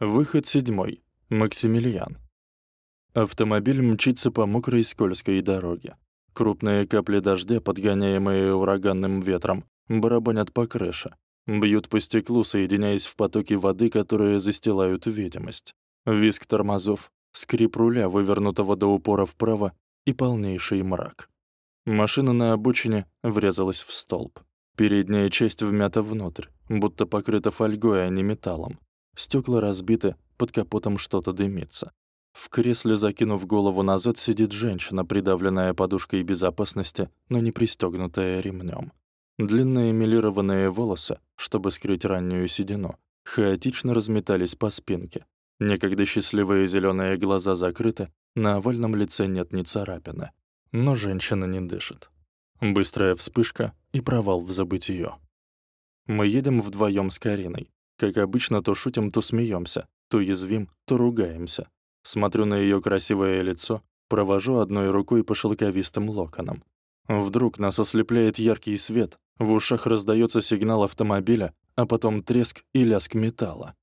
Выход седьмой. Максимилиан. Автомобиль мчится по мокрой скользкой дороге. Крупные капли дождя, подгоняемые ураганным ветром, барабанят по крыше, бьют по стеклу, соединяясь в потоки воды, которые застилают видимость. Визг тормозов, скрип руля, вывернутого до упора вправо, и полнейший мрак. Машина на обочине врезалась в столб. Передняя часть вмята внутрь, будто покрыта фольгой, а не металлом. Стекла разбиты, под капотом что-то дымится. В кресле, закинув голову назад, сидит женщина, придавленная подушкой безопасности, но не пристегнутая ремнем. Длинные милированные волосы, чтобы скрыть раннюю седину, хаотично разметались по спинке. Некогда счастливые зеленые глаза закрыты, на овальном лице нет ни царапины. Но женщина не дышит. Быстрая вспышка и провал в забытие. Мы едем вдвоем с Кариной. Как обычно, то шутим, то смеемся, то язвим, то ругаемся. Смотрю на ее красивое лицо, провожу одной рукой по шелковистым локонам. Вдруг нас ослепляет яркий свет, в ушах раздается сигнал автомобиля, а потом треск и лязг металла.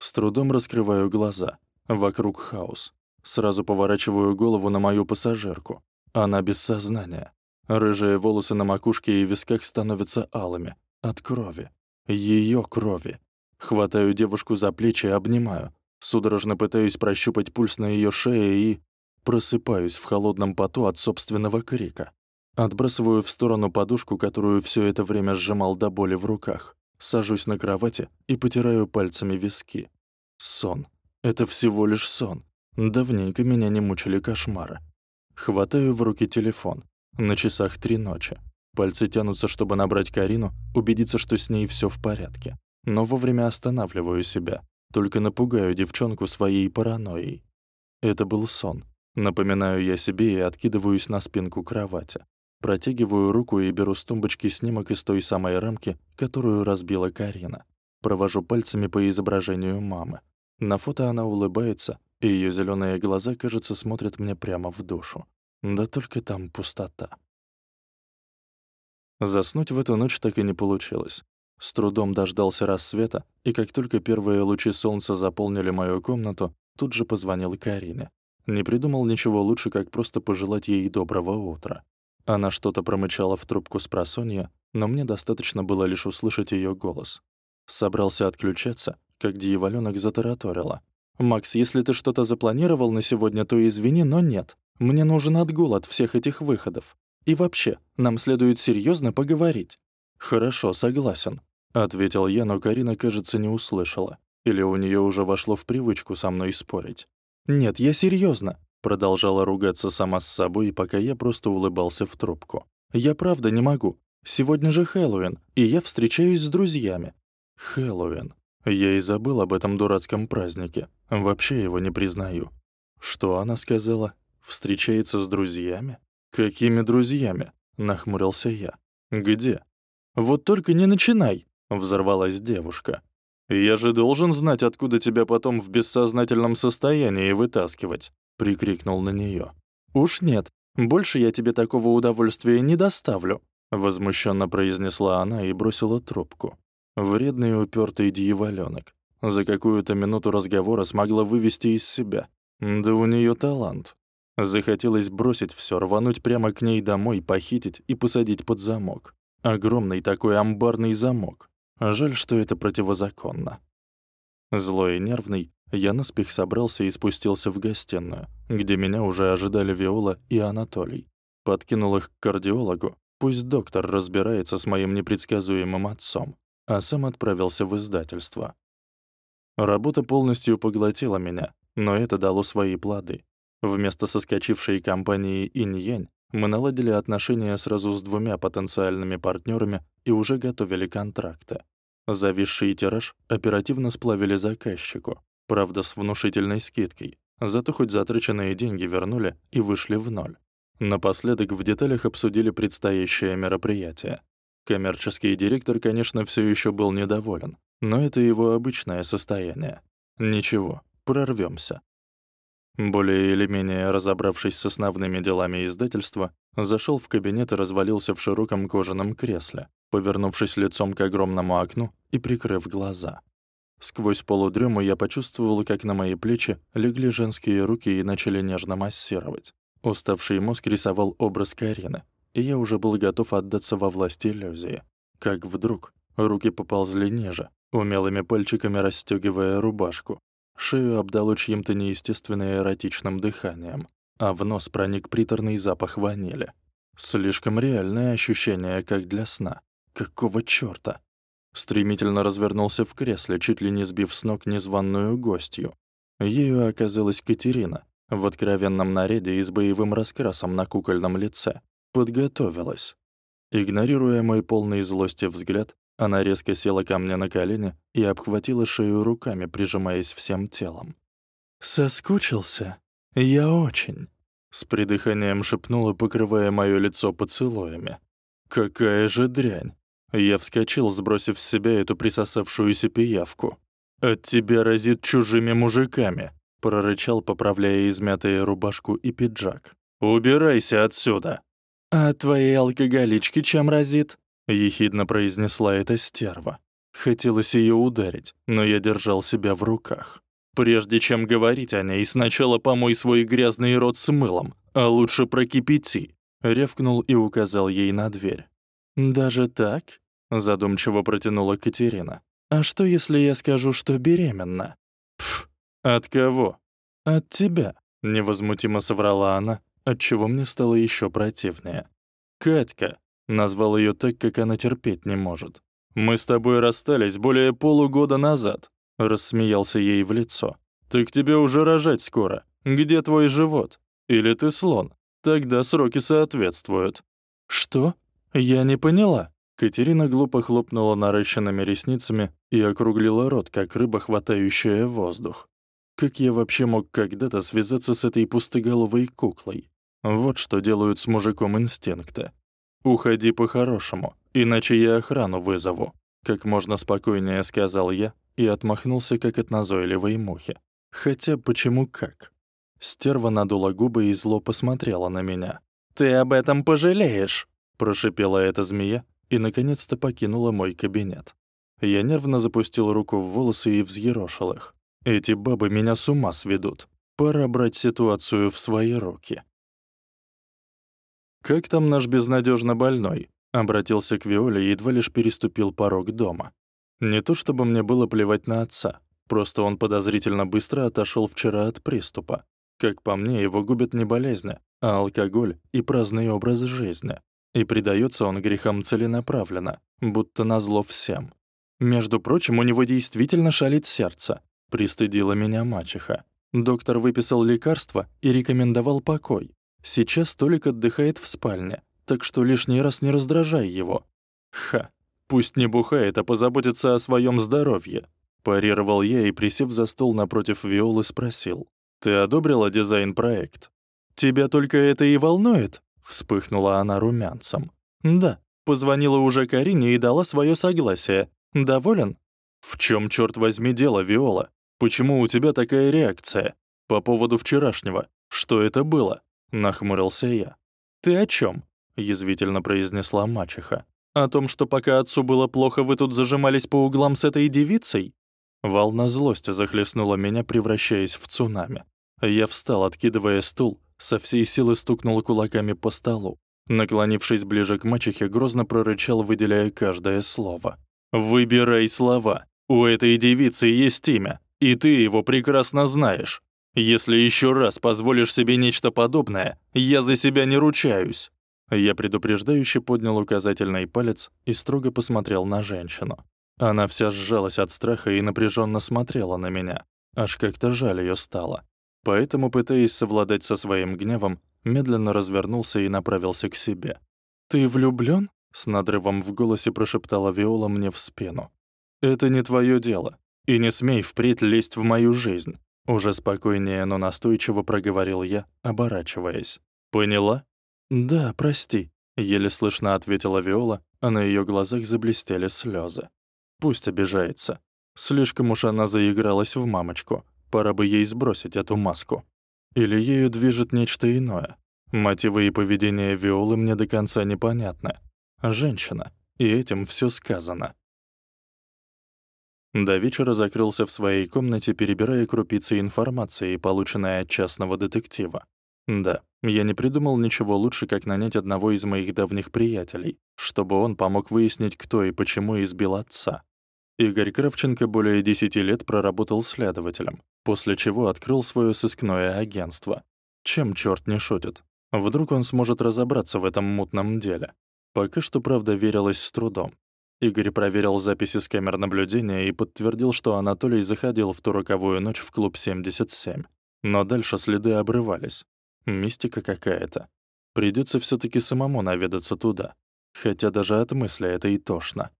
С трудом раскрываю глаза. Вокруг хаос. Сразу поворачиваю голову на мою пассажирку. Она без сознания. Рыжие волосы на макушке и висках становятся алыми. От крови. Ее крови. Хватаю девушку за плечи и обнимаю. Судорожно пытаюсь прощупать пульс на ее шее и... Просыпаюсь в холодном поту от собственного крика. Отбрасываю в сторону подушку, которую все это время сжимал до боли в руках. Сажусь на кровати и потираю пальцами виски. Сон. Это всего лишь сон. Давненько меня не мучили кошмары. Хватаю в руки телефон. На часах три ночи. Пальцы тянутся, чтобы набрать Карину, убедиться, что с ней все в порядке но вовремя останавливаю себя, только напугаю девчонку своей паранойей. Это был сон. Напоминаю я себе и откидываюсь на спинку кровати. Протягиваю руку и беру с тумбочки снимок из той самой рамки, которую разбила Карина. Провожу пальцами по изображению мамы. На фото она улыбается, и ее зеленые глаза, кажется, смотрят мне прямо в душу. Да только там пустота. Заснуть в эту ночь так и не получилось. С трудом дождался рассвета, и как только первые лучи солнца заполнили мою комнату, тут же позвонил Карине. Не придумал ничего лучше, как просто пожелать ей доброго утра. Она что-то промычала в трубку с просонья, но мне достаточно было лишь услышать ее голос. Собрался отключаться, как дьяволёнок затараторила. «Макс, если ты что-то запланировал на сегодня, то извини, но нет. Мне нужен отгул от всех этих выходов. И вообще, нам следует серьезно поговорить». «Хорошо, согласен», — ответил я, но Карина, кажется, не услышала. Или у нее уже вошло в привычку со мной спорить. «Нет, я серьезно, продолжала ругаться сама с собой, пока я просто улыбался в трубку. «Я правда не могу. Сегодня же Хэллоуин, и я встречаюсь с друзьями». «Хэллоуин. Я и забыл об этом дурацком празднике. Вообще его не признаю». «Что она сказала? Встречается с друзьями?» «Какими друзьями?» — нахмурился я. «Где?» «Вот только не начинай!» Взорвалась девушка. «Я же должен знать, откуда тебя потом в бессознательном состоянии вытаскивать», — прикрикнул на нее. «Уж нет, больше я тебе такого удовольствия не доставлю», — возмущенно произнесла она и бросила трубку. Вредный упертый дьяволёнок. За какую-то минуту разговора смогла вывести из себя. Да у нее талант. Захотелось бросить все, рвануть прямо к ней домой, похитить и посадить под замок. Огромный такой амбарный замок. Жаль, что это противозаконно. Злой и нервный, я наспех собрался и спустился в гостиную, где меня уже ожидали Виола и Анатолий. Подкинул их к кардиологу, пусть доктор разбирается с моим непредсказуемым отцом, а сам отправился в издательство. Работа полностью поглотила меня, но это дало свои плоды. Вместо соскочившей компании «Инь-Янь» мы наладили отношения сразу с двумя потенциальными партнерами и уже готовили контракты. Зависший тираж оперативно сплавили заказчику, правда, с внушительной скидкой. Зато хоть затраченные деньги вернули и вышли в ноль. Напоследок в деталях обсудили предстоящее мероприятие. Коммерческий директор, конечно, все еще был недоволен, но это его обычное состояние. Ничего, прорвемся. Более или менее разобравшись с основными делами издательства, зашел в кабинет и развалился в широком кожаном кресле, повернувшись лицом к огромному окну и прикрыв глаза. Сквозь полудрему я почувствовал, как на мои плечи легли женские руки и начали нежно массировать. Уставший мозг рисовал образ Карины, и я уже был готов отдаться во власть иллюзии. Как вдруг руки поползли ниже, умелыми пальчиками расстёгивая рубашку. Шею обдало чьим-то неестественно эротичным дыханием, а в нос проник приторный запах ванили. Слишком реальное ощущение, как для сна. Какого чёрта? Стремительно развернулся в кресле, чуть ли не сбив с ног незваную гостью. Ею оказалась Катерина, в откровенном наряде и с боевым раскрасом на кукольном лице. Подготовилась. Игнорируя мой полный злости взгляд, она резко села ко мне на колени и обхватила шею руками, прижимаясь всем телом. «Соскучился? Я очень!» С придыханием шепнула, покрывая моё лицо поцелуями. «Какая же дрянь!» Я вскочил, сбросив с себя эту присосавшуюся пиявку. «От тебя разит чужими мужиками», — прорычал, поправляя измятые рубашку и пиджак. «Убирайся отсюда!» «А твоей алкоголички чем разит?» — ехидно произнесла эта стерва. Хотелось её ударить, но я держал себя в руках. Прежде чем говорить о ней, сначала помой свой грязный рот с мылом, а лучше прокипяти. Ревкнул и указал ей на дверь. «Даже так?» Задумчиво протянула Катерина. А что, если я скажу, что беременна? Пф, от кого? От тебя, невозмутимо соврала она, отчего мне стало еще противнее. Катька, назвал ее так, как она терпеть не может. Мы с тобой расстались более полугода назад, рассмеялся ей в лицо. Так тебе уже рожать скоро. Где твой живот? Или ты слон? Тогда сроки соответствуют. Что? Я не поняла. Катерина глупо хлопнула наращенными ресницами и округлила рот, как рыба, хватающая воздух. Как я вообще мог когда-то связаться с этой пустоголовой куклой? Вот что делают с мужиком инстинкты. «Уходи по-хорошему, иначе я охрану вызову», — как можно спокойнее сказал я и отмахнулся, как от назойливой мухи. Хотя почему как? Стерва надула губы и зло посмотрела на меня. «Ты об этом пожалеешь!» — прошипела эта змея и, наконец-то, покинула мой кабинет. Я нервно запустил руку в волосы и взъерошил их. Эти бабы меня с ума сведут. Пора брать ситуацию в свои руки. «Как там наш безнадежно больной?» Обратился к Виоле едва лишь переступил порог дома. Не то чтобы мне было плевать на отца, просто он подозрительно быстро отошел вчера от приступа. Как по мне, его губят не болезни, а алкоголь и праздный образ жизни. И предается он грехам целенаправленно, будто назло всем. Между прочим, у него действительно шалит сердце. Пристыдила меня мачеха. Доктор выписал лекарство и рекомендовал покой. Сейчас Толик отдыхает в спальне, так что лишний раз не раздражай его. Ха, пусть не бухает, а позаботится о своем здоровье. Парировал я и, присев за стол напротив Виолы, спросил. «Ты одобрила дизайн-проект?» «Тебя только это и волнует?» Вспыхнула она румянцем. «Да, позвонила уже Карине и дала свое согласие. Доволен?» «В чем, черт возьми, дело, Виола? Почему у тебя такая реакция? По поводу вчерашнего. Что это было?» Нахмурился я. «Ты о чем? язвительно произнесла мачеха. «О том, что пока отцу было плохо, вы тут зажимались по углам с этой девицей?» Волна злости захлестнула меня, превращаясь в цунами. Я встал, откидывая стул, со всей силы стукнул кулаками по столу. Наклонившись ближе к мачехе, грозно прорычал, выделяя каждое слово. «Выбирай слова. У этой девицы есть имя, и ты его прекрасно знаешь. Если еще раз позволишь себе нечто подобное, я за себя не ручаюсь». Я предупреждающе поднял указательный палец и строго посмотрел на женщину. Она вся сжалась от страха и напряженно смотрела на меня. Аж как-то жаль ее стало. Поэтому, пытаясь совладать со своим гневом, медленно развернулся и направился к себе. «Ты влюблён?» — с надрывом в голосе прошептала Виола мне в спину. «Это не твоё дело. И не смей впредь лезть в мою жизнь», — уже спокойнее, но настойчиво проговорил я, оборачиваясь. «Поняла?» «Да, прости», — еле слышно ответила Виола, а на её глазах заблестели слёзы. «Пусть обижается. Слишком уж она заигралась в мамочку. Пора бы ей сбросить эту маску. Или ею движет нечто иное. Мотивы и поведение Виолы мне до конца непонятны. Женщина, и этим всё сказано. До вечера закрылся в своей комнате, перебирая крупицы информации, полученной от частного детектива. Да, я не придумал ничего лучше, как нанять одного из моих давних приятелей, чтобы он помог выяснить, кто и почему избил отца. Игорь Кравченко более 10 лет проработал следователем, после чего открыл свое сыскное агентство. Чем черт не шутит? Вдруг он сможет разобраться в этом мутном деле. Пока что, правда, верилось с трудом. Игорь проверил записи с камер наблюдения и подтвердил, что Анатолий заходил в ту роковую ночь в клуб 77. Но дальше следы обрывались. Мистика какая-то. Придется все таки самому наведаться туда. Хотя даже от мысли это и тошно.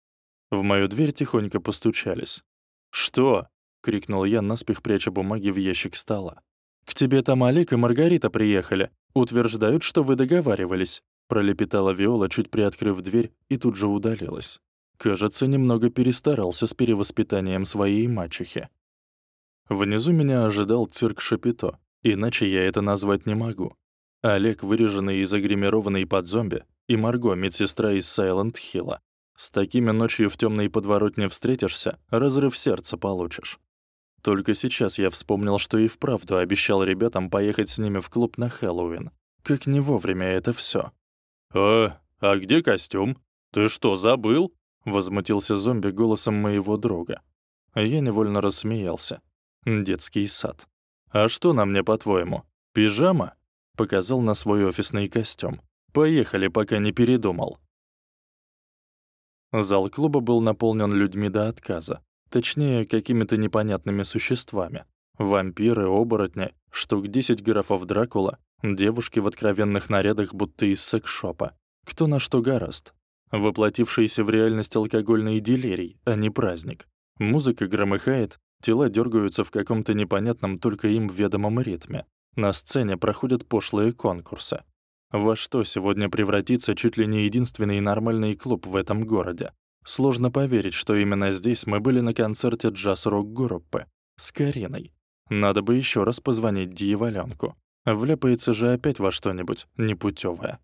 В мою дверь тихонько постучались. «Что?» — крикнул я, наспех пряча бумаги в ящик стола. «К тебе там Олег и Маргарита приехали. Утверждают, что вы договаривались», — пролепетала Виола, чуть приоткрыв дверь, и тут же удалилась. Кажется, немного перестарался с перевоспитанием своей мачехи. Внизу меня ожидал цирк Шапито, иначе я это назвать не могу. Олег, выреженный и загримированный под зомби, и Марго, медсестра из Сайленд Хилла. С такими ночью в темной подворотне встретишься, разрыв сердца получишь. Только сейчас я вспомнил, что и вправду обещал ребятам поехать с ними в клуб на Хэллоуин. Как не вовремя это все. «А, а где костюм? Ты что, забыл?» Возмутился зомби голосом моего друга. Я невольно рассмеялся. Детский сад. «А что на мне, по-твоему? Пижама?» Показал на свой офисный костюм. «Поехали, пока не передумал». Зал клуба был наполнен людьми до отказа. Точнее, какими-то непонятными существами. Вампиры, оборотни, штук 10 графов Дракула, девушки в откровенных нарядах будто из секс-шопа. Кто на что гораст воплотившийся в реальность алкогольный делирий, а не праздник. Музыка громыхает, тела дергаются в каком-то непонятном только им ведомом ритме. На сцене проходят пошлые конкурсы. Во что сегодня превратится чуть ли не единственный нормальный клуб в этом городе? Сложно поверить, что именно здесь мы были на концерте джаз-рок-группы. С Кариной. Надо бы еще раз позвонить дьяволёнку. Вляпается же опять во что-нибудь непутевое.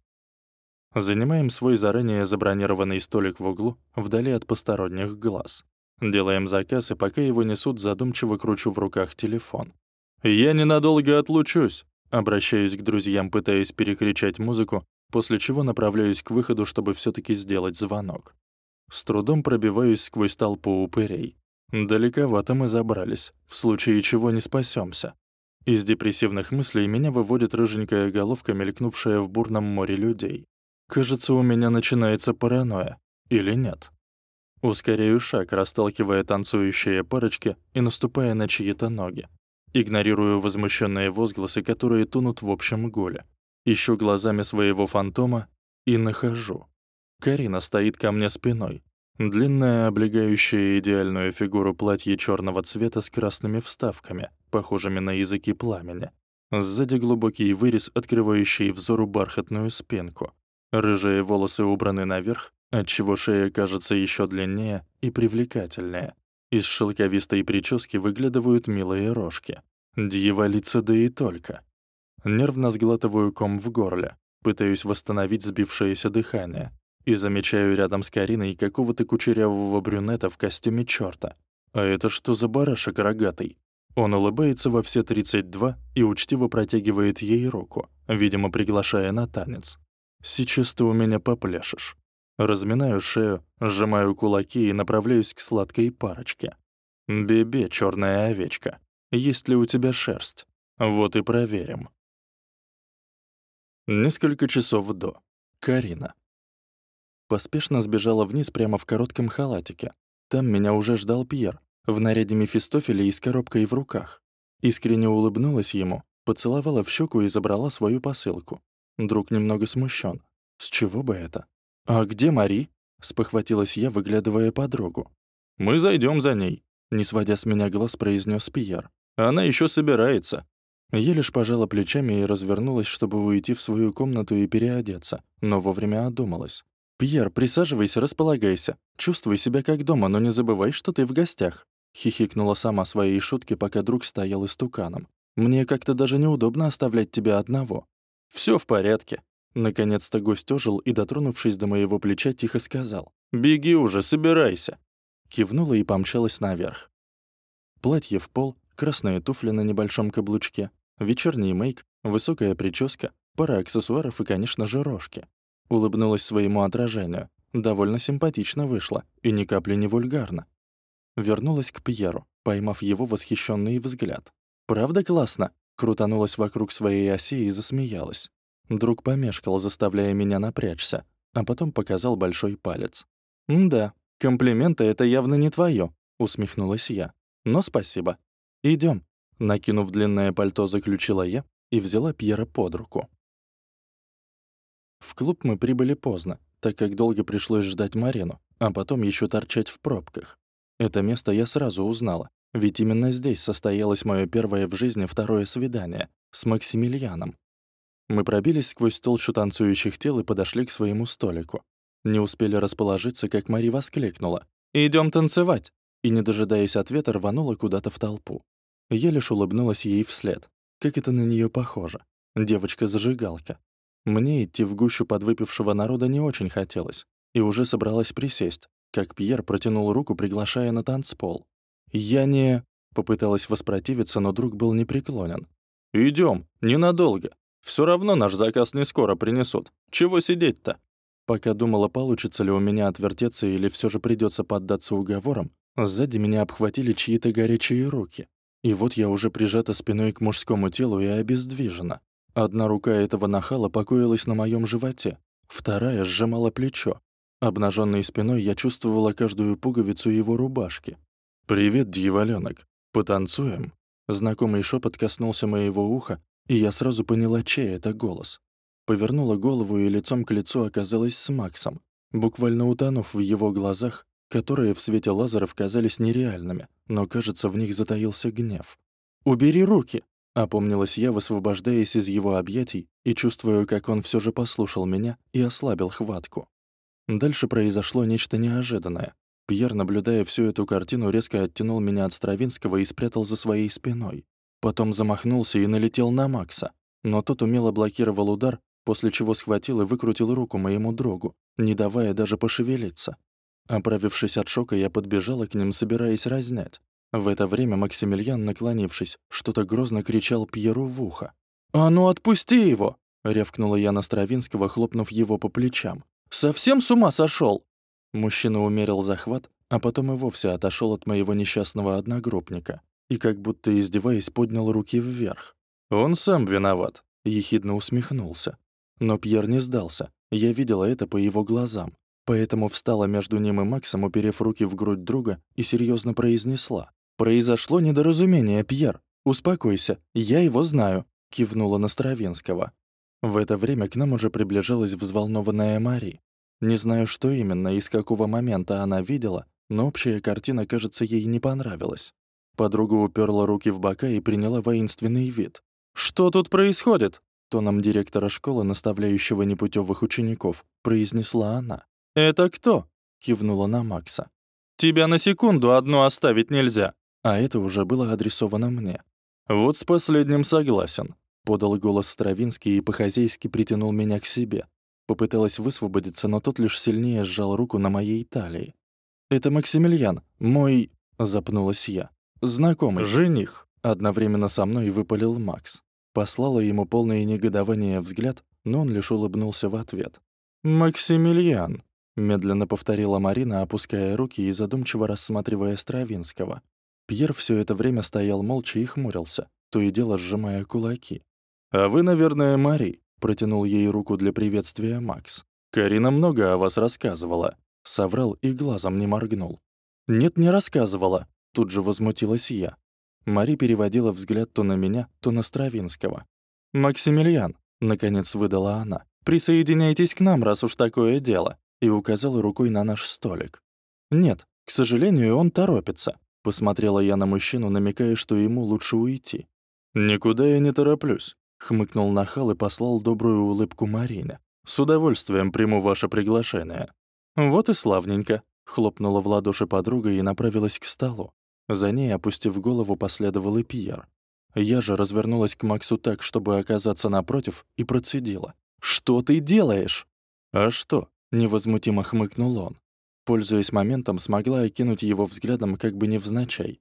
Занимаем свой заранее забронированный столик в углу, вдали от посторонних глаз. Делаем заказ, и пока его несут, задумчиво кручу в руках телефон. «Я ненадолго отлучусь», — обращаюсь к друзьям, пытаясь перекричать музыку, после чего направляюсь к выходу, чтобы все таки сделать звонок. С трудом пробиваюсь сквозь толпу упырей. Далековато мы забрались, в случае чего не спасемся. Из депрессивных мыслей меня выводит рыженькая головка, мелькнувшая в бурном море людей. Кажется, у меня начинается паранойя. Или нет? Ускоряю шаг, расталкивая танцующие парочки и наступая на чьи-то ноги. Игнорирую возмущенные возгласы, которые тонут в общем голе. Ищу глазами своего фантома и нахожу. Карина стоит ко мне спиной. Длинное, облегающее идеальную фигуру платье черного цвета с красными вставками, похожими на языки пламени. Сзади глубокий вырез, открывающий взору бархатную спинку. Рыжие волосы убраны наверх, отчего шея кажется еще длиннее и привлекательнее. Из шелковистой прически выглядывают милые рожки. Дьяволица да и только. Нервно сглатываю ком в горле, пытаюсь восстановить сбившееся дыхание и замечаю рядом с Кариной какого-то кучерявого брюнета в костюме чёрта. А это что за барашек рогатый? Он улыбается во все 32 и учтиво протягивает ей руку, видимо, приглашая на танец. Сейчас ты у меня попляшешь. Разминаю шею, сжимаю кулаки и направляюсь к сладкой парочке. Бебе, черная овечка, есть ли у тебя шерсть? Вот и проверим. Несколько часов до. Карина. Поспешно сбежала вниз прямо в коротком халатике. Там меня уже ждал Пьер, в наряде Мефистофеля и с коробкой в руках. Искренне улыбнулась ему, поцеловала в щеку и забрала свою посылку. Друг немного смущен. С чего бы это? «А где Мари?» — спохватилась я, выглядывая подругу. «Мы зайдем за ней», — не сводя с меня глаз, произнес Пьер. «Она еще собирается». Я лишь пожала плечами и развернулась, чтобы уйти в свою комнату и переодеться, но вовремя одумалась. «Пьер, присаживайся, располагайся. Чувствуй себя как дома, но не забывай, что ты в гостях», — хихикнула сама своей шутки, пока друг стоял истуканом. «Мне как-то даже неудобно оставлять тебя одного». Все в порядке». Наконец-то гость ожил и, дотронувшись до моего плеча, тихо сказал. «Беги уже, собирайся». кивнула и помчалась наверх. Платье в пол, красные туфли на небольшом каблучке, вечерний мейк, высокая прическа, пара аксессуаров и, конечно же, рожки. Улыбнулась своему отражению. Довольно симпатично вышло и ни капли не вульгарно. Вернулась к Пьеру, поймав его восхищенный взгляд. «Правда классно?» Крутанулась вокруг своей оси и засмеялась. Друг помешкал, заставляя меня напрячься, а потом показал большой палец. «Да, комплименты — это явно не твое, усмехнулась я. «Но спасибо. Идем. Накинув длинное пальто, заключила я и взяла Пьера под руку. В клуб мы прибыли поздно, так как долго пришлось ждать Марину, а потом еще торчать в пробках. Это место я сразу узнала, ведь именно здесь состоялось мое первое в жизни второе свидание с Максимилианом. Мы пробились сквозь толщу танцующих тел и подошли к своему столику. Не успели расположиться, как Мари воскликнула. «Идём танцевать!» И, не дожидаясь ответа, рванула куда-то в толпу. Я лишь улыбнулась ей вслед. Как это на неё похоже. Девочка-зажигалка. Мне идти в гущу подвыпившего народа не очень хотелось. И уже собралась присесть, как Пьер протянул руку, приглашая на танцпол. «Я не...» — попыталась воспротивиться, но друг был непреклонен. «Идём, ненадолго. Всё равно наш заказ не скоро принесут. Чего сидеть-то?» Пока думала, получится ли у меня отвертеться или всё же придётся поддаться уговорам, сзади меня обхватили чьи-то горячие руки. И вот я уже прижата спиной к мужскому телу и обездвижена. Одна рука этого нахала покоилась на моём животе, вторая сжимала плечо. Обнажённой спиной я чувствовала каждую пуговицу его рубашки. «Привет, дьяволёнок. Потанцуем?» Знакомый шепот коснулся моего уха, и я сразу поняла, чей это голос. Повернула голову и лицом к лицу оказалась с Максом, буквально утонув в его глазах, которые в свете лазеров казались нереальными, но, кажется, в них затаился гнев. «Убери руки!» — опомнилась я, высвобождаясь из его объятий и чувствую, как он все же послушал меня и ослабил хватку. Дальше произошло нечто неожиданное. Пьер, наблюдая всю эту картину, резко оттянул меня от Стравинского и спрятал за своей спиной. Потом замахнулся и налетел на Макса. Но тот умело блокировал удар, после чего схватил и выкрутил руку моему другу, не давая даже пошевелиться. Оправившись от шока, я подбежала к ним, собираясь разнять. В это время Максимилиан, наклонившись, что-то грозно кричал Пьеру в ухо. «А ну отпусти его!» — рявкнула я на Стравинского, хлопнув его по плечам. «Совсем с ума сошел? Мужчина умерил захват, а потом и вовсе отошел от моего несчастного одногруппника и, как будто издеваясь, поднял руки вверх. «Он сам виноват», — ехидно усмехнулся. Но Пьер не сдался, я видела это по его глазам, поэтому встала между ним и Максом, уперев руки в грудь друга, и серьезно произнесла. «Произошло недоразумение, Пьер. Успокойся, я его знаю», — кивнула на Стравинского. В это время к нам уже приближалась взволнованная Мари. Не знаю, что именно и с какого момента она видела, но общая картина, кажется, ей не понравилась. Подруга уперла руки в бока и приняла воинственный вид. «Что тут происходит?» Тоном директора школы, наставляющего непутевых учеников, произнесла она. «Это кто?» — кивнула на Макса. «Тебя на секунду одну оставить нельзя!» А это уже было адресовано мне. «Вот с последним согласен», — подал голос Стравинский и по-хозяйски притянул меня к себе. Попыталась высвободиться, но тот лишь сильнее сжал руку на моей талии. «Это Максимилиан, мой...» — запнулась я. «Знакомый, жених», — одновременно со мной выпалил Макс. Послала ему полное негодование взгляд, но он лишь улыбнулся в ответ. «Максимилиан», — медленно повторила Марина, опуская руки и задумчиво рассматривая Стравинского. Пьер все это время стоял молча и хмурился, то и дело сжимая кулаки. «А вы, наверное, Мари», Протянул ей руку для приветствия Макс. «Карина много о вас рассказывала». Соврал и глазом не моргнул. «Нет, не рассказывала», — тут же возмутилась я. Мари переводила взгляд то на меня, то на Стравинского. «Максимилиан», — наконец выдала она, — «присоединяйтесь к нам, раз уж такое дело», и указала рукой на наш столик. «Нет, к сожалению, он торопится», — посмотрела я на мужчину, намекая, что ему лучше уйти. «Никуда я не тороплюсь», Хмыкнул нахал и послал добрую улыбку Марине. «С удовольствием приму ваше приглашение». «Вот и славненько», — хлопнула в ладоши подруга и направилась к столу. За ней, опустив голову, последовал и Пьер. Я же развернулась к Максу так, чтобы оказаться напротив, и процедила. «Что ты делаешь?» «А что?» — невозмутимо хмыкнул он. Пользуясь моментом, смогла окинуть его взглядом как бы невзначай.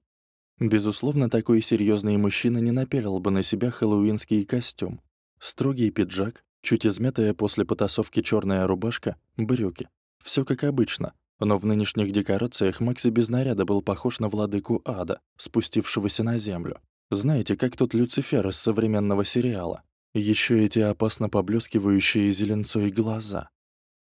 Безусловно, такой серьезный мужчина не напялил бы на себя хэллоуинский костюм. Строгий пиджак, чуть измятая после потасовки черная рубашка, брюки. Все как обычно, но в нынешних декорациях Макс и без наряда был похож на владыку ада, спустившегося на землю. Знаете, как тот Люцифер из современного сериала. Еще эти опасно поблескивающие зеленцой глаза.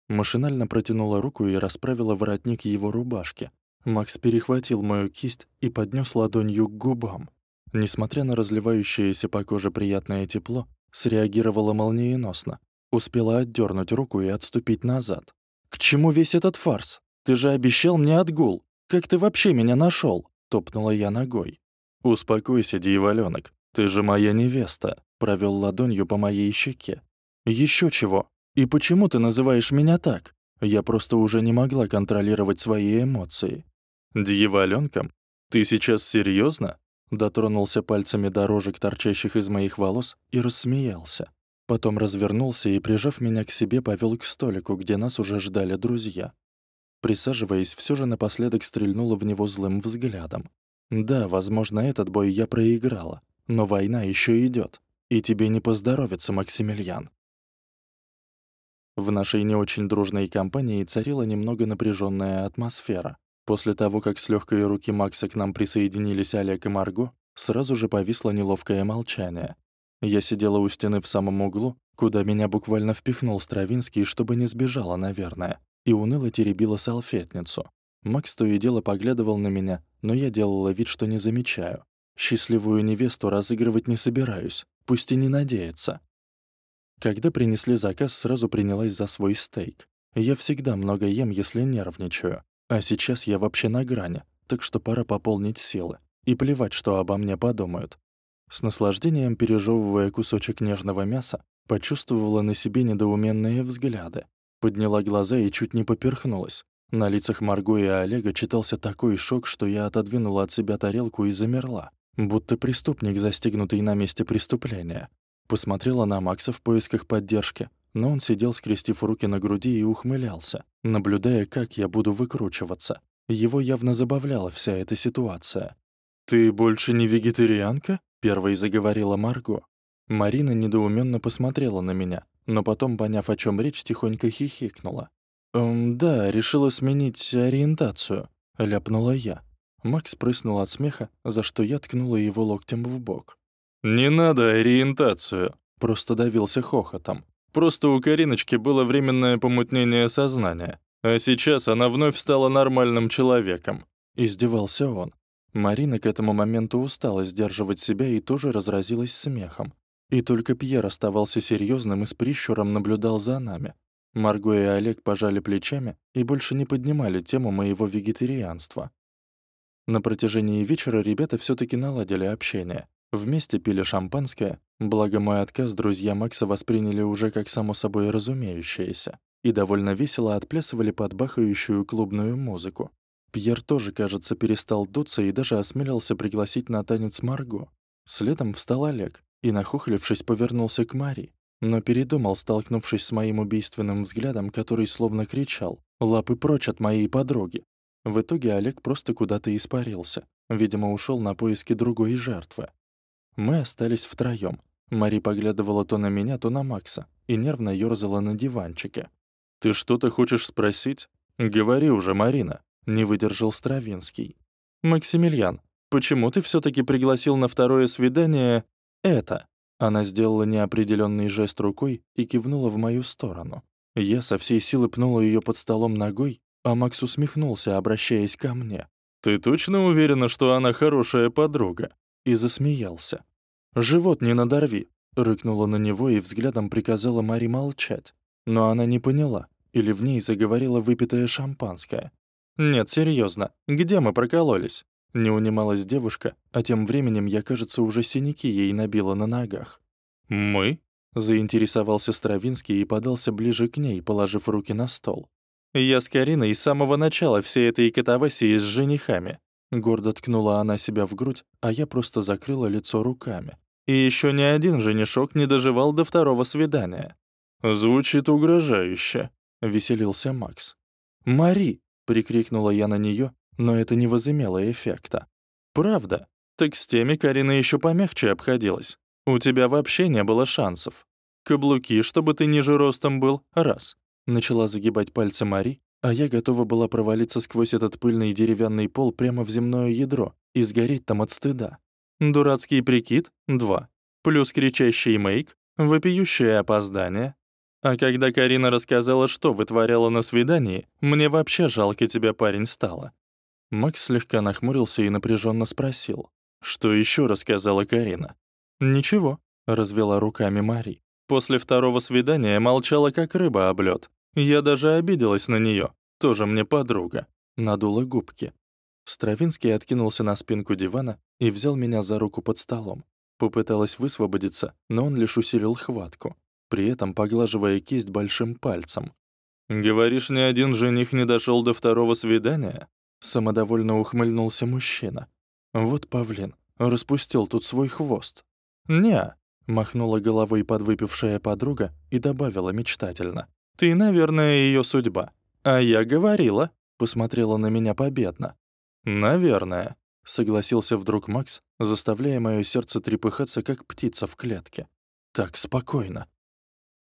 Машинально протянула руку и расправила воротник его рубашки, Макс перехватил мою кисть и поднес ладонью к губам. Несмотря на разливающееся по коже приятное тепло, среагировала молниеносно. Успела отдернуть руку и отступить назад. «К чему весь этот фарс? Ты же обещал мне отгул. Как ты вообще меня нашел? топнула я ногой. «Успокойся, дьяволёнок. Ты же моя невеста», — провел ладонью по моей щеке. Еще чего? И почему ты называешь меня так? Я просто уже не могла контролировать свои эмоции. «Дьяволёнком? Ты сейчас серьёзно?» Дотронулся пальцами до рожек, торчащих из моих волос, и рассмеялся. Потом развернулся и, прижав меня к себе, повёл к столику, где нас уже ждали друзья. Присаживаясь, всё же напоследок стрельнула в него злым взглядом. «Да, возможно, этот бой я проиграла, но война ещё идёт, и тебе не поздоровится, Максимилиан». В нашей не очень дружной компании царила немного напряжённая атмосфера. После того, как с легкой руки Макса к нам присоединились Олег и Марго, сразу же повисло неловкое молчание. Я сидела у стены в самом углу, куда меня буквально впихнул Стравинский, чтобы не сбежала, наверное, и уныло теребила салфетницу. Макс то и дело поглядывал на меня, но я делала вид, что не замечаю. Счастливую невесту разыгрывать не собираюсь, пусть и не надеется. Когда принесли заказ, сразу принялась за свой стейк. Я всегда много ем, если нервничаю. А сейчас я вообще на грани, так что пора пополнить силы. И плевать, что обо мне подумают. С наслаждением пережевывая кусочек нежного мяса, почувствовала на себе недоуменные взгляды. Подняла глаза и чуть не поперхнулась. На лицах Марго и Олега читался такой шок, что я отодвинула от себя тарелку и замерла, будто преступник, застигнутый на месте преступления. Посмотрела на Макса в поисках поддержки, но он сидел, скрестив руки на груди и ухмылялся, наблюдая, как я буду выкручиваться. Его явно забавляла вся эта ситуация. «Ты больше не вегетарианка?» — первой заговорила Марго. Марина недоуменно посмотрела на меня, но потом, поняв, о чем речь, тихонько хихикнула. «Эм, да, решила сменить ориентацию», — ляпнула я. Макс прыснул от смеха, за что я ткнула его локтем в бок. «Не надо ориентацию», — просто давился хохотом. Просто у Кариночки было временное помутнение сознания, а сейчас она вновь стала нормальным человеком. Издевался он. Марина к этому моменту устала сдерживать себя и тоже разразилась смехом. И только Пьер оставался серьезным и с прищуром наблюдал за нами. Марго и Олег пожали плечами и больше не поднимали тему моего вегетарианства. На протяжении вечера ребята все таки наладили общение. Вместе пили шампанское, благо мой отказ друзья Макса восприняли уже как само собой разумеющееся и довольно весело отплясывали под бахающую клубную музыку. Пьер тоже, кажется, перестал дуться и даже осмелился пригласить на танец Марго. Следом встал Олег и, нахухлившись, повернулся к Мари, но передумал, столкнувшись с моим убийственным взглядом, который словно кричал «Лапы прочь от моей подруги!». В итоге Олег просто куда-то испарился, видимо, ушел на поиски другой жертвы. Мы остались втроём. Мари поглядывала то на меня, то на Макса и нервно ёрзала на диванчике. «Ты что-то хочешь спросить? Говори уже, Марина», — не выдержал Стравинский. «Максимилиан, почему ты всё-таки пригласил на второе свидание это?» Она сделала неопределённый жест рукой и кивнула в мою сторону. Я со всей силы пнула её под столом ногой, а Макс усмехнулся, обращаясь ко мне. «Ты точно уверена, что она хорошая подруга?» и засмеялся. «Живот не надорви!» — рыкнула на него и взглядом приказала Мари молчать. Но она не поняла, или в ней заговорила выпитое шампанское. «Нет, серьезно, где мы прокололись?» Не унималась девушка, а тем временем я, кажется, уже синяки ей набила на ногах. «Мы?» — заинтересовался Стравинский и подался ближе к ней, положив руки на стол. «Я с Кариной с самого начала всей этой катавасии с женихами. Гордо ткнула она себя в грудь, а я просто закрыла лицо руками. И еще ни один женишок не доживал до второго свидания. «Звучит угрожающе», — веселился Макс. «Мари!» Прикрикнула я на неё, но это не возымело эффекта. «Правда? Так с теми Карина ещё помягче обходилась. У тебя вообще не было шансов. Каблуки, чтобы ты ниже ростом был, раз». Начала загибать пальцы Мари, а я готова была провалиться сквозь этот пыльный деревянный пол прямо в земное ядро и сгореть там от стыда. Дурацкий прикид — два. Плюс кричащий мейк, вопиющее опоздание. А когда Карина рассказала, что вытворяла на свидании, мне вообще жалко тебя, парень, стало. Макс слегка нахмурился и напряженно спросил. «Что еще рассказала Карина?» «Ничего», — развела руками Мари. «После второго свидания молчала, как рыба об лёд. Я даже обиделась на неё. Тоже мне подруга». Надула губки. Стравинский откинулся на спинку дивана и взял меня за руку под столом. Попыталась высвободиться, но он лишь усилил хватку, при этом поглаживая кисть большим пальцем. «Говоришь, ни один жених не дошел до второго свидания?» Самодовольно ухмыльнулся мужчина. «Вот павлин, распустил тут свой хвост». «Не», — махнула головой подвыпившая подруга и добавила мечтательно. «Ты, наверное, ее судьба. А я говорила», — посмотрела на меня победно. «Наверное», — согласился вдруг Макс, заставляя моё сердце трепыхаться, как птица в клетке. «Так, спокойно».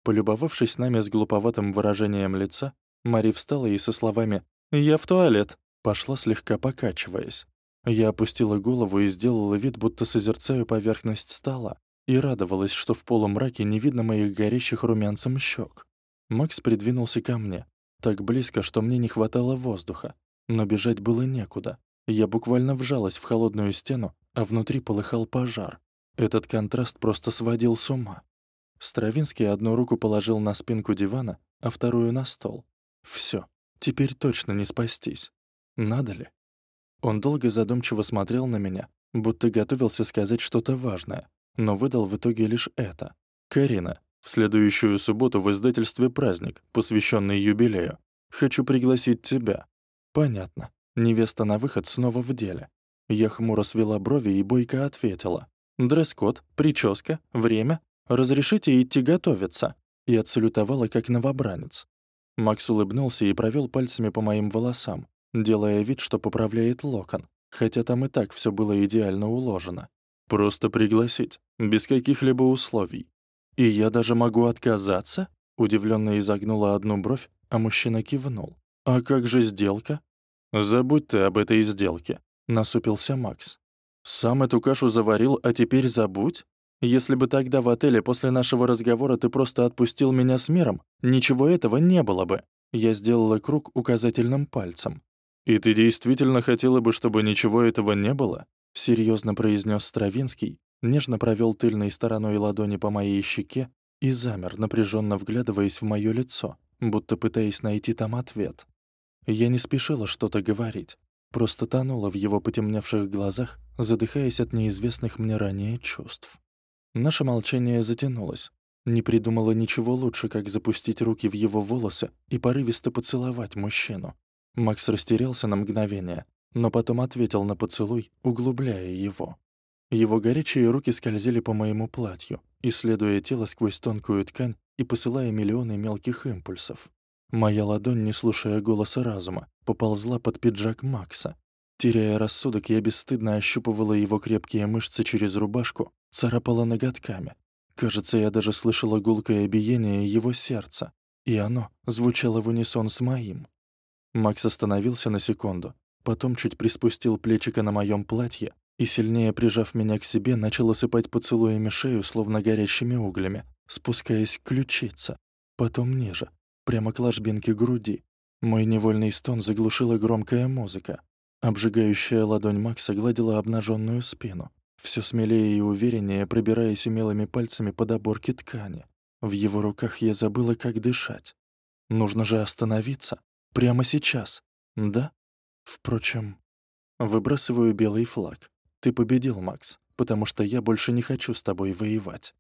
Полюбовавшись нами с глуповатым выражением лица, Мари встала и со словами «Я в туалет» пошла слегка покачиваясь. Я опустила голову и сделала вид, будто созерцаю поверхность стола, и радовалась, что в полумраке не видно моих горящих румянцем щек. Макс придвинулся ко мне, так близко, что мне не хватало воздуха. Но бежать было некуда. Я буквально вжалась в холодную стену, а внутри полыхал пожар. Этот контраст просто сводил с ума. Стравинский одну руку положил на спинку дивана, а вторую — на стол. Всё, теперь точно не спастись. Надо ли? Он долго задумчиво смотрел на меня, будто готовился сказать что-то важное, но выдал в итоге лишь это. «Карина, в следующую субботу в издательстве праздник, посвященный юбилею. Хочу пригласить тебя. «Понятно. Невеста на выход снова в деле». Я хмуро свела брови и бойко ответила. «Дресс-код, прическа, время. Разрешите идти готовиться?» И отсалютовала, как новобранец. Макс улыбнулся и провел пальцами по моим волосам, делая вид, что поправляет локон, хотя там и так все было идеально уложено. «Просто пригласить, без каких-либо условий. И я даже могу отказаться?» Удивленно изогнула одну бровь, а мужчина кивнул. «А как же сделка?» «Забудь ты об этой сделке», — насупился Макс. «Сам эту кашу заварил, а теперь забудь? Если бы тогда в отеле после нашего разговора ты просто отпустил меня с миром, ничего этого не было бы». Я сделала круг указательным пальцем. «И ты действительно хотела бы, чтобы ничего этого не было?» — серьезно произнес Стравинский, нежно провел тыльной стороной ладони по моей щеке и замер, напряженно вглядываясь в мое лицо, будто пытаясь найти там ответ. Я не спешила что-то говорить, просто тонула в его потемневших глазах, задыхаясь от неизвестных мне ранее чувств. Наше молчание затянулось. Не придумала ничего лучше, как запустить руки в его волосы и порывисто поцеловать мужчину. Макс растерялся на мгновение, но потом ответил на поцелуй, углубляя его. Его горячие руки скользили по моему платью, исследуя тело сквозь тонкую ткань и посылая миллионы мелких импульсов. Моя ладонь, не слушая голоса разума, поползла под пиджак Макса. Теряя рассудок, я бесстыдно ощупывала его крепкие мышцы через рубашку, царапала ноготками. Кажется, я даже слышала гулкое биение его сердца, и оно звучало в унисон с моим. Макс остановился на секунду, потом чуть приспустил плечика на моем платье и, сильнее прижав меня к себе, начал осыпать поцелуями шею, словно горящими углями, спускаясь к ключице, потом ниже, прямо к ложбинке груди. Мой невольный стон заглушила громкая музыка. Обжигающая ладонь Макса гладила обнаженную спину, все смелее и увереннее пробираясь умелыми пальцами под оборки ткани. В его руках я забыла, как дышать. Нужно же остановиться. Прямо сейчас. Да? Впрочем, выбрасываю белый флаг. Ты победил, Макс, потому что я больше не хочу с тобой воевать.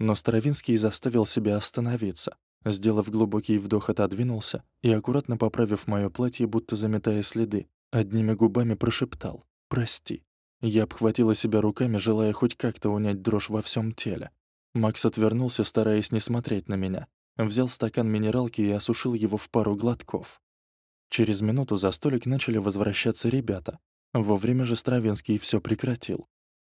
Но Старовинский заставил себя остановиться. Сделав глубокий вдох, отодвинулся и, аккуратно поправив моё платье, будто заметая следы, одними губами прошептал «Прости». Я обхватила себя руками, желая хоть как-то унять дрожь во всем теле. Макс отвернулся, стараясь не смотреть на меня. Взял стакан минералки и осушил его в пару глотков. Через минуту за столик начали возвращаться ребята. Вовремя же Стравинский все прекратил.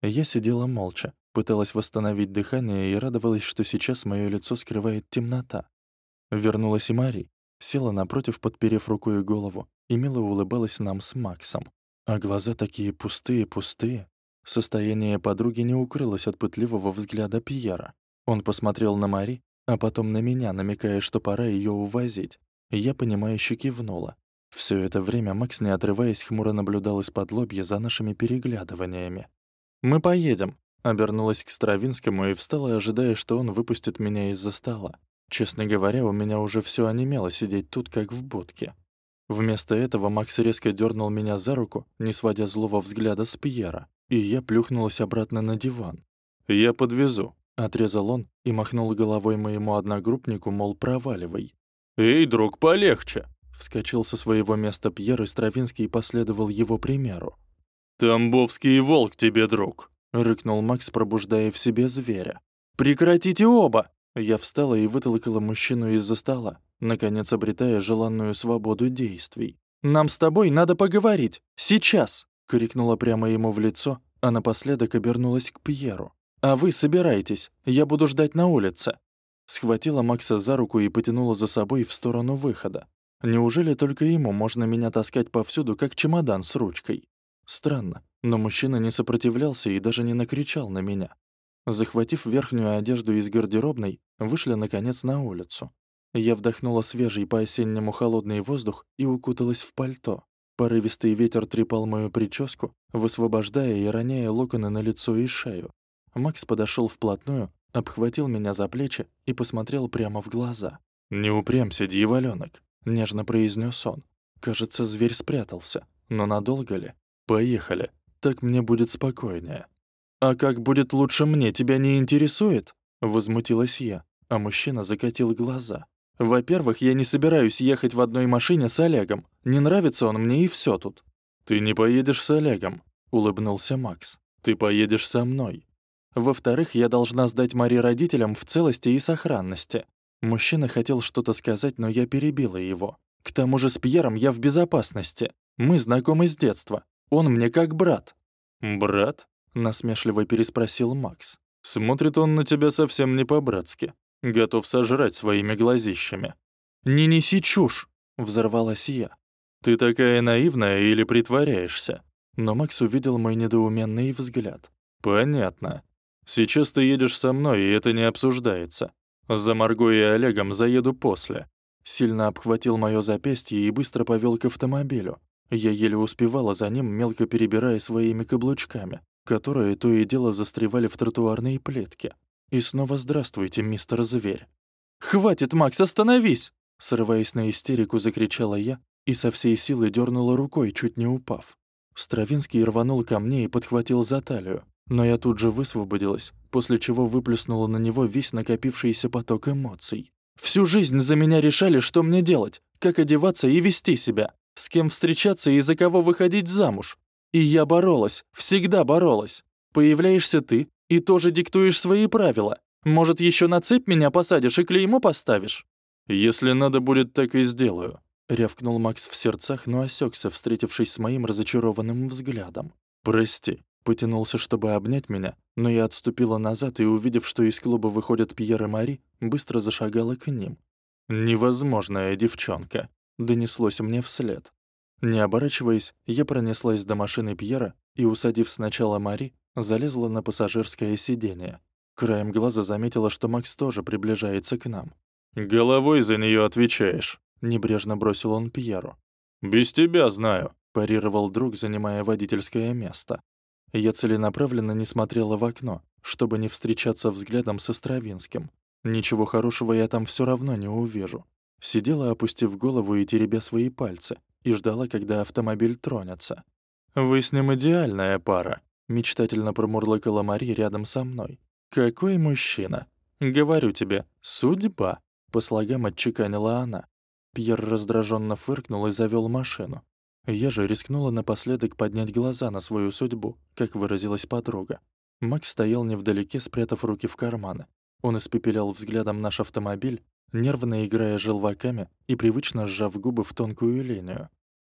Я сидела молча, пыталась восстановить дыхание и радовалась, что сейчас мое лицо скрывает темнота. Вернулась и Мари, села напротив, подперев рукой голову, и мило улыбалась нам с Максом. А глаза такие пустые-пустые. Состояние подруги не укрылось от пытливого взгляда Пьера. Он посмотрел на Мари, а потом на меня, намекая, что пора ее увозить. Я, понимающе кивнула. Все это время Макс, не отрываясь, хмуро наблюдал из-под лобья за нашими переглядываниями. «Мы поедем», — обернулась к Стравинскому и встала, ожидая, что он выпустит меня из-за стола. Честно говоря, у меня уже все онемело сидеть тут, как в будке. Вместо этого Макс резко дернул меня за руку, не сводя злого взгляда с Пьера, и я плюхнулась обратно на диван. «Я подвезу», — отрезал он и махнул головой моему одногруппнику, мол, проваливай. «Эй, друг, полегче!» Вскочил со своего места Пьер, и Стравинский последовал его примеру. «Тамбовский волк тебе, друг!» — рыкнул Макс, пробуждая в себе зверя. «Прекратите оба!» Я встала и вытолкала мужчину из-за стола, наконец обретая желанную свободу действий. «Нам с тобой надо поговорить! Сейчас!» — крикнула прямо ему в лицо, а напоследок обернулась к Пьеру. «А вы собирайтесь, я буду ждать на улице!» Схватила Макса за руку и потянула за собой в сторону выхода. Неужели только ему можно меня таскать повсюду, как чемодан с ручкой? Странно, но мужчина не сопротивлялся и даже не накричал на меня. Захватив верхнюю одежду из гардеробной, вышли, наконец, на улицу. Я вдохнула свежий по-осеннему холодный воздух и укуталась в пальто. Порывистый ветер трепал мою прическу, высвобождая и роняя локоны на лицо и шею. Макс подошел вплотную, обхватил меня за плечи и посмотрел прямо в глаза. «Не упрямься, дьяволёнок. — нежно произнес он. «Кажется, зверь спрятался. Но надолго ли? Поехали. Так мне будет спокойнее». «А как будет лучше мне, тебя не интересует?» — возмутилась я, а мужчина закатил глаза. «Во-первых, я не собираюсь ехать в одной машине с Олегом. Не нравится он мне и все тут». «Ты не поедешь с Олегом», — улыбнулся Макс. «Ты поедешь со мной». «Во-вторых, я должна сдать Мари родителям в целости и сохранности. Мужчина хотел что-то сказать, но я перебила его. К тому же с Пьером я в безопасности. Мы знакомы с детства. Он мне как брат. «Брат?» — насмешливо переспросил Макс. «Смотрит он на тебя совсем не по-братски. Готов сожрать своими глазищами». «Не неси чушь!» — взорвалась я. «Ты такая наивная или притворяешься?» Но Макс увидел мой недоуменный взгляд. «Понятно. Сейчас ты едешь со мной, и это не обсуждается. За Марго и Олегом заеду после. Сильно обхватил моё запястье и быстро повёл к автомобилю. Я еле успевала за ним, мелко перебирая своими каблучками, которые то и дело застревали в тротуарные плитки. И снова здравствуйте, мистер Зверь. «Хватит, Макс, остановись!» Срываясь на истерику, закричала я и со всей силы дернула рукой, чуть не упав. Стравинский рванул ко мне и подхватил за талию. Но я тут же высвободилась, после чего выплеснула на него весь накопившийся поток эмоций. Всю жизнь за меня решали, что мне делать, как одеваться и вести себя, с кем встречаться и за кого выходить замуж. И я боролась, всегда боролась. Появляешься ты и тоже диктуешь свои правила. Может, еще на цепь меня посадишь и клеймо поставишь? Если надо будет, так и сделаю. Рявкнул Макс в сердцах, но осекся, встретившись с моим разочарованным взглядом. «Прости, Потянулся, чтобы обнять меня, но я отступила назад и, увидев, что из клуба выходят Пьер и Мари, быстро зашагала к ним. «Невозможная девчонка», — донеслось мне вслед. Не оборачиваясь, я пронеслась до машины Пьера и, усадив сначала Мари, залезла на пассажирское сиденье. Краем глаза заметила, что Макс тоже приближается к нам. «Головой за нее отвечаешь», — небрежно бросил он Пьеру. «Без тебя знаю», — парировал друг, занимая водительское место. Я целенаправленно не смотрела в окно, чтобы не встречаться взглядом со Стравинским. Ничего хорошего я там все равно не увижу. Сидела, опустив голову и теребя свои пальцы, и ждала, когда автомобиль тронется. «Вы с ним идеальная пара», — мечтательно промурлыкала Мари рядом со мной. «Какой мужчина! Говорю тебе, судьба!» — по слогам отчеканила она. Пьер раздраженно фыркнул и завел машину. Я же рискнула напоследок поднять глаза на свою судьбу, как выразилась подруга. Макс стоял невдалеке, спрятав руки в карманы. Он испепелял взглядом наш автомобиль, нервно играя желваками и привычно сжав губы в тонкую линию.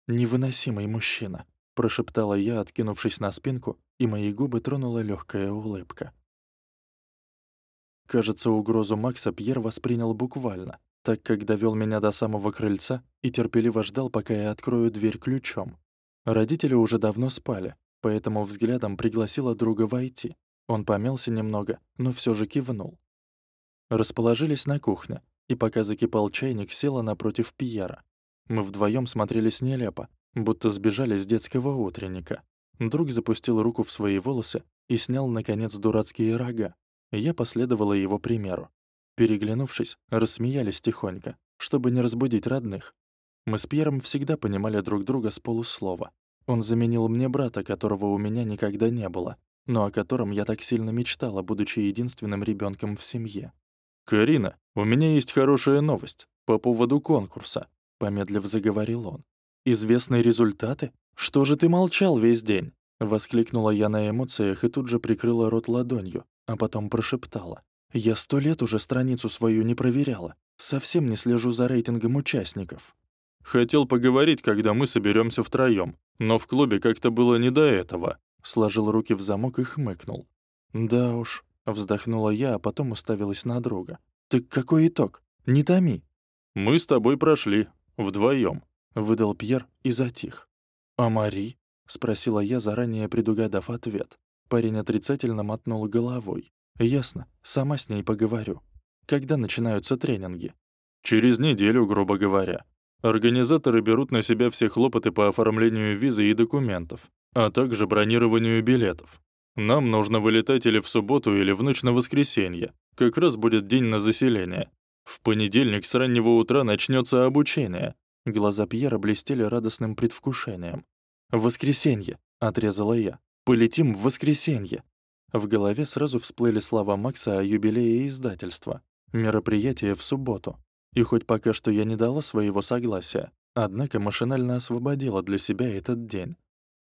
«Невыносимый мужчина», — прошептала я, откинувшись на спинку, и мои губы тронула легкая улыбка. Кажется, угрозу Макса Пьер воспринял буквально, так как довел меня до самого крыльца и терпеливо ждал, пока я открою дверь ключом. Родители уже давно спали, поэтому взглядом пригласила друга войти. Он помялся немного, но все же кивнул. Расположились на кухне, и пока закипал чайник, села напротив Пьера. Мы вдвоем смотрелись нелепо, будто сбежали с детского утренника. Друг запустил руку в свои волосы и снял, наконец, дурацкие рога. Я последовала его примеру. Переглянувшись, рассмеялись тихонько, чтобы не разбудить родных. Мы с Пьером всегда понимали друг друга с полуслова. Он заменил мне брата, которого у меня никогда не было, но о котором я так сильно мечтала, будучи единственным ребенком в семье. «Карина, у меня есть хорошая новость по поводу конкурса», — помедлив заговорил он. «Известные результаты? Что же ты молчал весь день?» Воскликнула я на эмоциях и тут же прикрыла рот ладонью, а потом прошептала. «Я сто лет уже страницу свою не проверяла. Совсем не слежу за рейтингом участников». «Хотел поговорить, когда мы соберемся втроем, но в клубе как-то было не до этого», сложил руки в замок и хмыкнул. «Да уж», — вздохнула я, а потом уставилась на друга. «Так какой итог? Не томи». «Мы с тобой прошли. Вдвоем», — выдал Пьер и затих. «А Мари?» — спросила я, заранее предугадав ответ. Парень отрицательно мотнул головой. «Ясно, сама с ней поговорю. Когда начинаются тренинги?» «Через неделю, грубо говоря. Организаторы берут на себя все хлопоты по оформлению визы и документов, а также бронированию билетов. Нам нужно вылетать или в субботу, или в ночь на воскресенье. Как раз будет день на заселение. В понедельник с раннего утра начнется обучение». Глаза Пьера блестели радостным предвкушением. «Воскресенье!» — отрезала я. Полетим в воскресенье!» В голове сразу всплыли слова Макса о юбилее издательства. Мероприятие в субботу. И хоть пока что я не дала своего согласия, однако машинально освободила для себя этот день.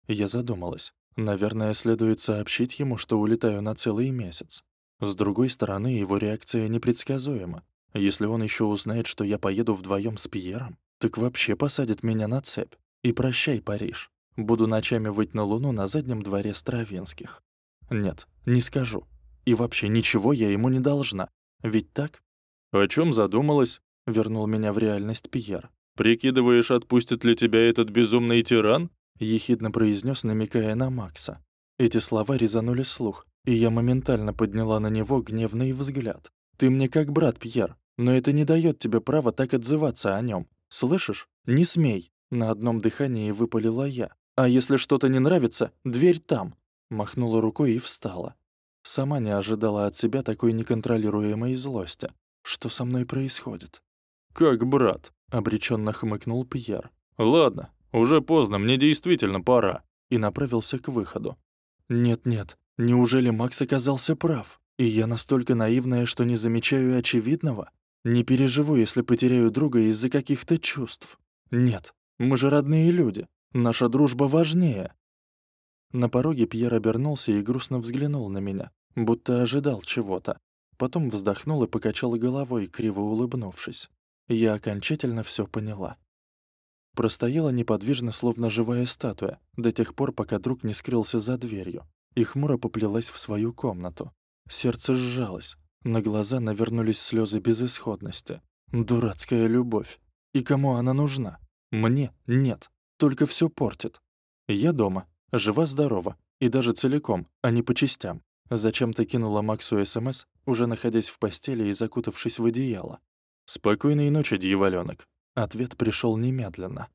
Я задумалась. Наверное, следует сообщить ему, что улетаю на целый месяц. С другой стороны, его реакция непредсказуема. Если он еще узнает, что я поеду вдвоем с Пьером, так вообще посадит меня на цепь. И прощай, Париж. Буду ночами выть на луну на заднем дворе Стравинских. Нет, не скажу. И вообще ничего я ему не должна. Ведь так? «О чем задумалась?» — вернул меня в реальность Пьер. «Прикидываешь, отпустит ли тебя этот безумный тиран?» — ехидно произнес, намекая на Макса. Эти слова резанули слух, и я моментально подняла на него гневный взгляд. «Ты мне как брат, Пьер, но это не дает тебе права так отзываться о нем. Слышишь? Не смей!» На одном дыхании выпалила я, «А если что-то не нравится, дверь там!» Махнула рукой и встала. Сама не ожидала от себя такой неконтролируемой злости. Что со мной происходит? «Как брат», — обреченно хмыкнул Пьер. «Ладно, уже поздно, мне действительно пора». И направился к выходу. «Нет-нет, неужели Макс оказался прав? И я настолько наивная, что не замечаю очевидного? Не переживу, если потеряю друга из-за каких-то чувств. Нет, мы же родные люди. Наша дружба важнее». На пороге Пьер обернулся и грустно взглянул на меня, будто ожидал чего-то. Потом вздохнул и покачал головой, криво улыбнувшись. Я окончательно все поняла. Простояла неподвижно, словно живая статуя, до тех пор, пока друг не скрылся за дверью, и хмуро поплелась в свою комнату. Сердце сжалось, на глаза навернулись слезы безысходности. Дурацкая любовь. И кому она нужна? Мне нет только все портит. Я дома, жива-здорова, и даже целиком, а не по частям. Зачем-то кинула Максу СМС, уже находясь в постели и закутавшись в одеяло. «Спокойной ночи, дьяволёнок». Ответ пришел немедленно.